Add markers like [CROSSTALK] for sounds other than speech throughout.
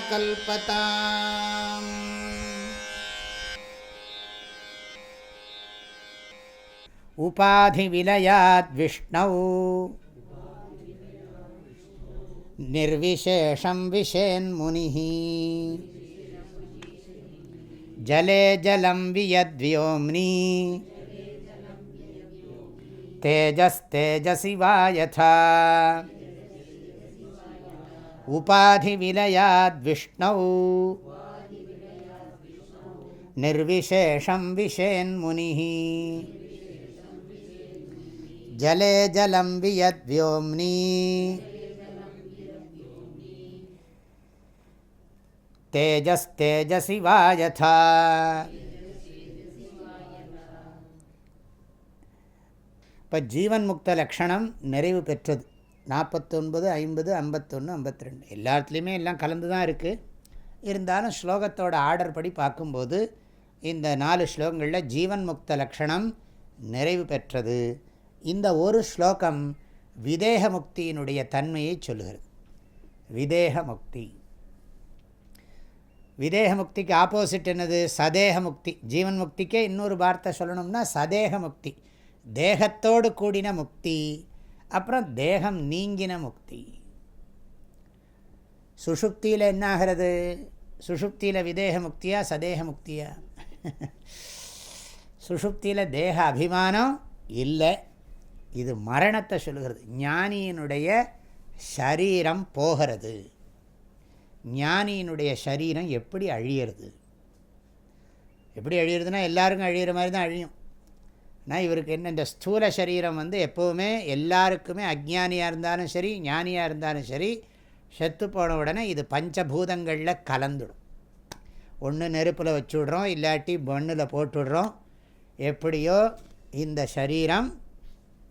कल्पताम्। उपाधिविलयाद्विष्णौ निर्विशेषं विशेन्मुनिः। जले जलं वियद्व्योम्नि। तेजस्तेजसि वा यथा उपाधिविलयाद्विष्णौ निर्विशेषं विशेन्मुनिः जले जलं वियद्व्योम्नि तेजस्तेजसि वा यथा இப்போ ஜீவன் முக்த லக்ஷணம் நிறைவு பெற்றது நாற்பத்தொன்பது ஐம்பது ஐம்பத்தொன்று ஐம்பத்தி ரெண்டு எல்லாத்துலேயுமே எல்லாம் கலந்து தான் இருக்குது இருந்தாலும் ஸ்லோகத்தோட ஆர்டர் படி பார்க்கும்போது இந்த நாலு ஸ்லோகங்களில் ஜீவன் முக்த லக்ஷணம் நிறைவு பெற்றது. இந்த ஒரு ஸ்லோகம் விதேக முக்தியினுடைய தன்மையை சொல்லுகிறது. விதேக முக்தி. விதேக முக்திக்கு ஆப்போசிட் என்னது? சதேக முக்தி. ஜீவன் முக்திக்கே இன்னொரு வார்த்தை சொல்லணும்னா சதேக முக்தி. தேகத்தோடு கூடின முக்தி. அப்புறம் தேகம் நீங்கின முக்தி. சுஷுப்தியில் என்ன ஆகிறது சுஷுப்தியில் விதேக முக்தியா சதேக முக்தியா? சுஷுப்தியில் தேக அபிமானம் இல்லை. இது மரணத்தை சொல்லுகிறது. ஞானியினுடைய சரீரம் போகிறது. ஞானியினுடைய சரீரம் எப்படி அழியிறது? எப்படி அழியிறதுனா எல்லாருக்கும் அழியிற மாதிரி தான் அழியும். ஆனால் இவருக்கு என்ன இந்த ஸ்தூல சரீரம் வந்து எப்போவுமே எல்லாருக்குமே அஜ்ஞானியாக இருந்தாலும் சரி ஞானியாக இருந்தாலும் சரி செத்து போன உடனே இது பஞ்சபூதங்களில் கலந்துடும். ஒன்று நெருப்பில் வச்சு இல்லாட்டி மண்ணில் போட்டுடுறோம். எப்படியோ இந்த சரீரம்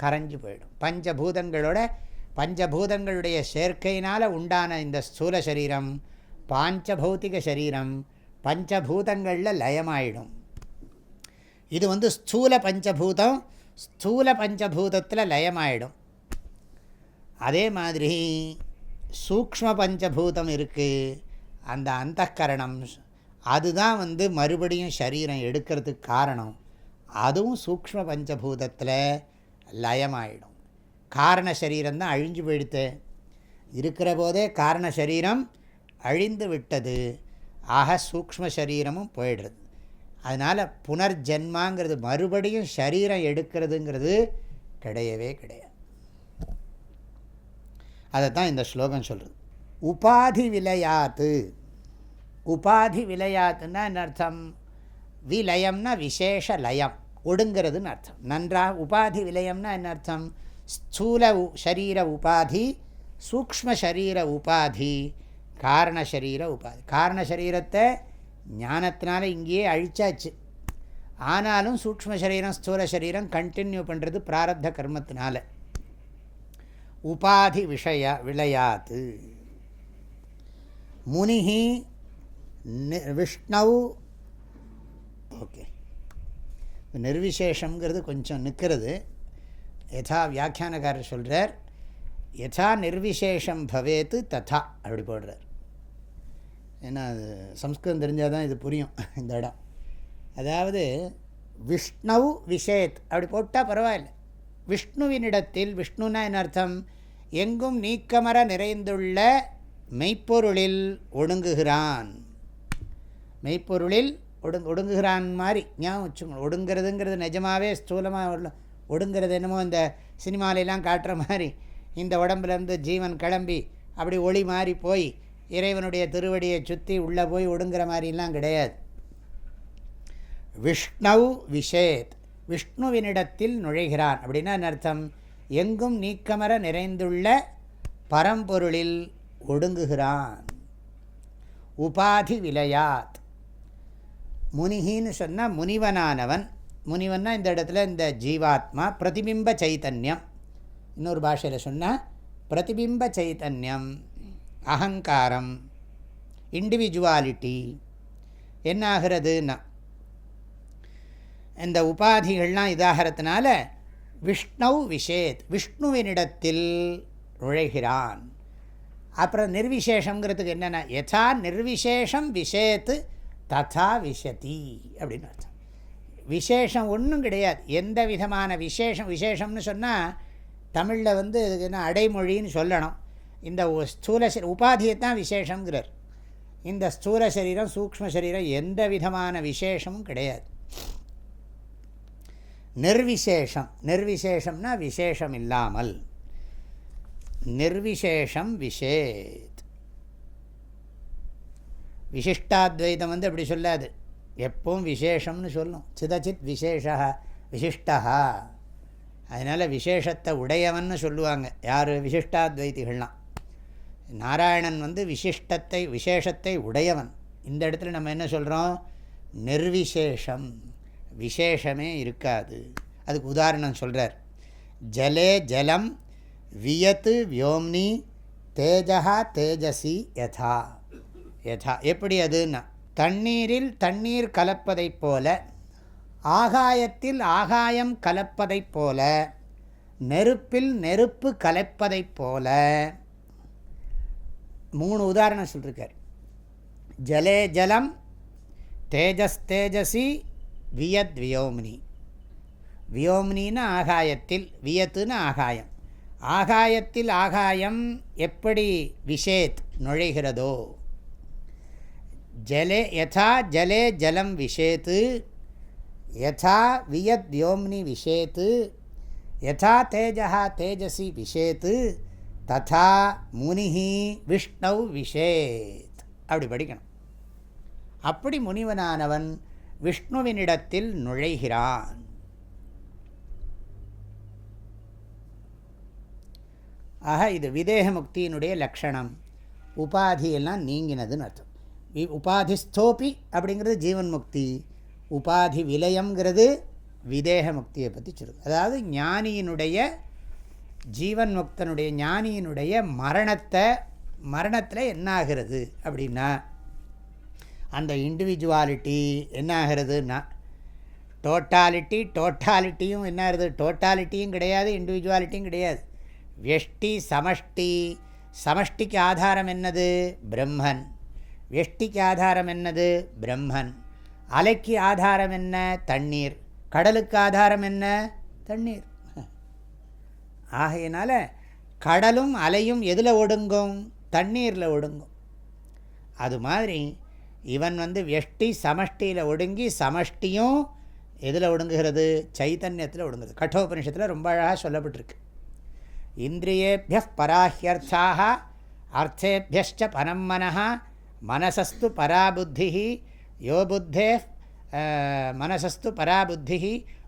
கரைஞ்சு போயிடும். பஞ்சபூதங்களோட பஞ்சபூதங்களுடைய சேர்க்கையினால் உண்டான இந்த ஸ்தூல சரீரம் பாஞ்சபௌத்திக சரீரம் பஞ்சபூதங்களில் லயமாயிடும். இது வந்து ஸ்தூல பஞ்சபூதம் ஸ்தூல பஞ்சபூதத்தில் லயமாயிடும். அதே மாதிரி சூக்ம பஞ்சபூதம் இருக்குது அந்த அந்தக்கரணம் அதுதான் வந்து மறுபடியும் சரீரம் எடுக்கிறதுக்கு காரணம். அதுவும் சூக்ம பஞ்சபூதத்தில் லயமாயிடும். காரண சரீரம் தான் அழிஞ்சு போயிடுத்து. இருக்கிற போதே காரண சரீரம் அழிந்து விட்டது. ஆக சூக்ம சரீரமும் போயிடுறது அதனால் புனர்ஜென்மாங்கிறது மறுபடியும் சரீரம் எடுக்கிறதுங்கிறது கிடையவே கிடையாது. அதை தான் இந்த ஸ்லோகம் சொல்கிறது உபாதி விளையாத்து உபாதி விளையாத்துன்னா என்ன அர்த்தம்? விலயம்னா விசேஷ லயம் ஒடுங்கிறதுன்னு அர்த்தம். நன்றாக உபாதி விலயம்னா என்ன அர்த்தம்? ஸ்தூல சரீர உபாதி சூக்ம சரீர உபாதி காரண சரீர உபாதி. காரண சரீரத்தை ஞானத்தினால இங்கேயே அழிச்சாச்சு. ஆனாலும் சூக்ம சரீரம் ஸ்தூல சரீரம் கண்டினியூ பண்ணுறது பிராரப்த கர்மத்தினால. உபாதி விஷய விளையாத்து முனிஹி விஷ்ணவு ஓகே. நிர்விசேஷங்கிறது கொஞ்சம் நிற்கிறது. யதா வியாக்கியானக்காரர் சொல்கிறார் யதா நிர்விசேஷம் பவேத்து ததா அப்படி போடுறார். ஏன்னா அது சம்ஸ்கிருதம் தெரிஞ்சால் தான் இது புரியும் [LAUGHS] இந்த இடம். அதாவது விஷ்ணு விஷேத் அப்படி போட்டால் பரவாயில்ல. விஷ்ணுவினிடத்தில் விஷ்ணுனா என்ன அர்த்தம்? எங்கும் நீக்கமர நிறைந்துள்ள மெய்ப்பொருளில் ஒடுங்குகிறான். மெய்ப்பொருளில் ஒடுங் ஒடுங்குகிறான் மாதிரி ஞாபகம் வச்சுக்கணும் ஒடுங்கிறதுங்கிறது நிஜமாகவே ஸ்தூலமாக ஒடுங்கிறது என்னமோ இந்த சினிமாலெலாம் காட்டுற மாதிரி இந்த உடம்புலேருந்து ஜீவன் கிளம்பி அப்படி ஒளி மாறி போய் இறைவனுடைய திருவடியை சுற்றி உள்ளே போய் ஒடுங்கிற மாதிரிலாம் கிடையாது. விஷ்ணவ் விஷேத். விஷ்ணுவினிடத்தில் நுழைகிறான். அப்படின்னா அர்த்தம்? எங்கும் நீக்கமர நிறைந்துள்ள பரம்பொருளில் ஒடுங்குகிறான். உபாதி விலையாத். முனிகின்னு சொன்னால் முனிவனானவன். முனிவன்னா இந்த இடத்துல இந்த ஜீவாத்மா பிரதிபிம்ப சைத்தன்யம். இன்னொரு பாஷையில் சொன்னால் பிரதிபிம்ப சைத்தன்யம். அகங்காரம் இண்டிவிஜுவாலிட்டி என்ன ஆகிறதுன்னா இந்த உபாதிகள்லாம் இதாகிறதுனால விஷ்ணவ் விஷேத் விஷ்ணுவினிடத்தில் நுழைகிறான். அப்புறம் நிர்விசேஷங்கிறதுக்கு என்னென்ன யதா நிர்விசேஷம் விஷேத்து ததா விஷதி அப்படின்னு அர்த்தம். விசேஷம் ஒன்றும் கிடையாது. எந்த விதமான விசேஷம் விசேஷம்னு சொன்னால் தமிழில் வந்து இதுக்கு என்ன அடைமொழின்னு சொல்லணும். இந்த ஸ்தூல உபாதியை தான் விசேஷங்கிறார் இந்த ஸ்தூல சரீரம் சூக்ம சரீரம் எந்த விதமான விசேஷமும் கிடையாது. நிர்விசேஷம் நிர்விசேஷம்னா விசேஷம் இல்லாமல். நிர்விசேஷம் விஷேத் விசிஷ்டாத்வைதம் வந்து அப்படி சொல்லாது. எப்பவும் விசேஷம்னு சொல்லும். சிதச்சித் விசேஷா விசிஷ்டா அதனால் விசேஷத்தை உடையவன்னு சொல்லுவாங்க. யார்? விசிஷ்டாத்வைதிகள்லாம். நாராயணன் வந்து விசிஷ்டத்தை விசேஷத்தை உடையவன். இந்த இடத்துல நம்ம என்ன சொல்கிறோம் நிர்விசேஷம் விசேஷமே இருக்காது. அதுக்கு உதாரணம் சொல்கிறார் ஜலே ஜலம் வியத்து வியோம்னி தேஜா தேஜசி யதா. யதா. எப்படி அதுன்னா தண்ணீரில் தண்ணீர் கலப்பதைப் போல ஆகாயத்தில் ஆகாயம் கலப்பதைப் போல நெருப்பில் நெருப்பு கலப்பதைப் போல மூணு உதாரணம் சொல்லியிருக்கார் ஜலே ஜலம் தேஜஸ் தேஜசி வியத் வியோம்னி. வியோம்னின்னு ஆகாயத்தில் வியத்துன்னு ஆகாயம். ஆகாயத்தில் ஆகாயம் எப்படி விஷேத் நுழைகிறதோ? ஜலே யதா ஜலே ஜலம் விஷேத்து யதா வியத் வியோம்னி விஷேத்து யதா தேஜா தேஜசி விஷேத்து ததா முனிஹி விஷ்ணவ் விஷேத். அப்படி படிக்கணும். அப்படி முனிவனானவன் விஷ்ணுவினிடத்தில் நுழைகிறான். ஆக இது விதேக முக்தியினுடைய லக்ஷணம். உபாதியெல்லாம் நீங்கினதுன்னு அர்த்தம். உபாதிஸ்தோப்பி அப்படிங்கிறது ஜீவன் முக்தி. உபாதி விலயங்கிறது விதேக முக்தியை பற்றி சொல்லுது. அதாவது ஞானியினுடைய ஜீவன் முக்தனுடைய ஞானியினுடைய மரணத்தை மரணத்தில் என்ன ஆகிறது அப்படின்னா அந்த இண்டிவிஜுவாலிட்டி என்ன ஆகிறதுன்னா டோட்டாலிட்டி டோட்டாலிட்டியும் என்ன ஆகுது டோட்டாலிட்டியும் கிடையாது இண்டிவிஜுவாலிட்டியும் கிடையாது. வெஷ்டி சமஷ்டி சமஷ்டிக்கு ஆதாரம் என்னது? பிரம்மன். வெஷ்டிக்கு ஆதாரம் என்னது? பிரம்மன். அலைக்கு ஆதாரம் என்ன? தண்ணீர். கடலுக்கு ஆதாரம் என்ன? தண்ணீர். ஆகையினால் கடலும் அலையும் எதில் ஒடுங்கும்? தண்ணீரில் ஒடுங்கும். அது மாதிரி இவன் வந்து வெஷ்டி சமஷ்டியில் ஒடுங்கி சமஷ்டியும் எதில் ஒடுங்குகிறது? சைத்தன்யத்தில் ஒடுங்குது கட்டோபனிஷத்தில் ரொம்ப அழகாக சொல்லப்பட்டிருக்கு. இந்திரியேபிய பராஹியர்த்தாக அர்த்தேபியஷ்ட பனம் மனஹா மனசஸ்து பராபுத்தி யோ புத்தே மனசஸ்து பராபுத்தி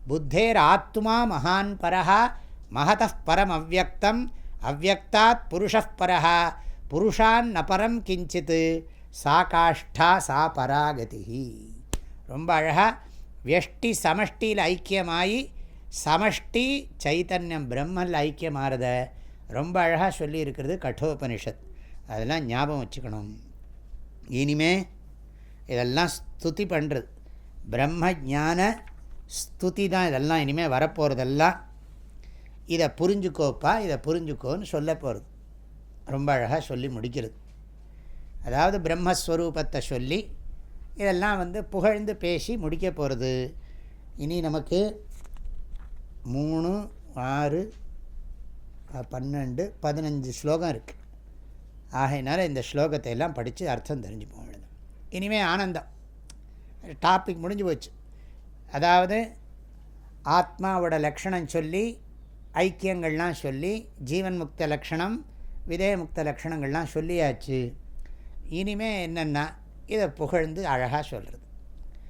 புத்தேராத்மா மகான் பரஹா மகத பரம் அவ்வக்தம் அவ்வக்தாத் புருஷப்பரா புருஷான் நபரம் கிஞ்சித். சா காஷ்டா சா பராகதி ரொம்ப அழகாக வெஷ்டி சமஷ்டியில் ஐக்கியமாகி சமஷ்டி சைத்தன்யம் பிரம்மனில் ஐக்கியமாகிறத ரொம்ப அழகாக சொல்லியிருக்கிறது கட்டோபனிஷத். அதெல்லாம் ஞாபகம் வச்சுக்கணும். இனிமே இதெல்லாம் ஸ்துதி பண்ணுறது பிரம்ம ஜான ஸ்துதி தான் இதெல்லாம் இனிமேல் வரப்போகிறதெல்லாம் இதை புரிஞ்சுக்கோப்பா இதை புரிஞ்சுக்கோன்னு சொல்ல போகிறது ரொம்ப அழகாக சொல்லி முடிக்கிறது. அதாவது பிரம்மஸ்வரூபத்தை சொல்லி இதெல்லாம் வந்து புகழ்ந்து பேசி முடிக்க போகிறது இனி நமக்கு மூணு ஆறு பன்னெண்டு பதினஞ்சு ஸ்லோகம் இருக்குது ஆகையினால இந்த ஸ்லோகத்தை எல்லாம் படித்து அர்த்தம் தெரிஞ்சு போக வேண்டியது இனிமேல் ஆனந்தம். டாபிக் முடிஞ்சு போச்சு. அதாவது ஆத்மாவோட லக்ஷணம் சொல்லி ஐக்கியங்கள்லாம் சொல்லி ஜீவன் முக்த லக்ஷணம் விதய முக்த லக்ஷணங்கள்லாம் சொல்லியாச்சு. இனிமே என்னென்னா இதை புகழ்ந்து அழகாக சொல்கிறது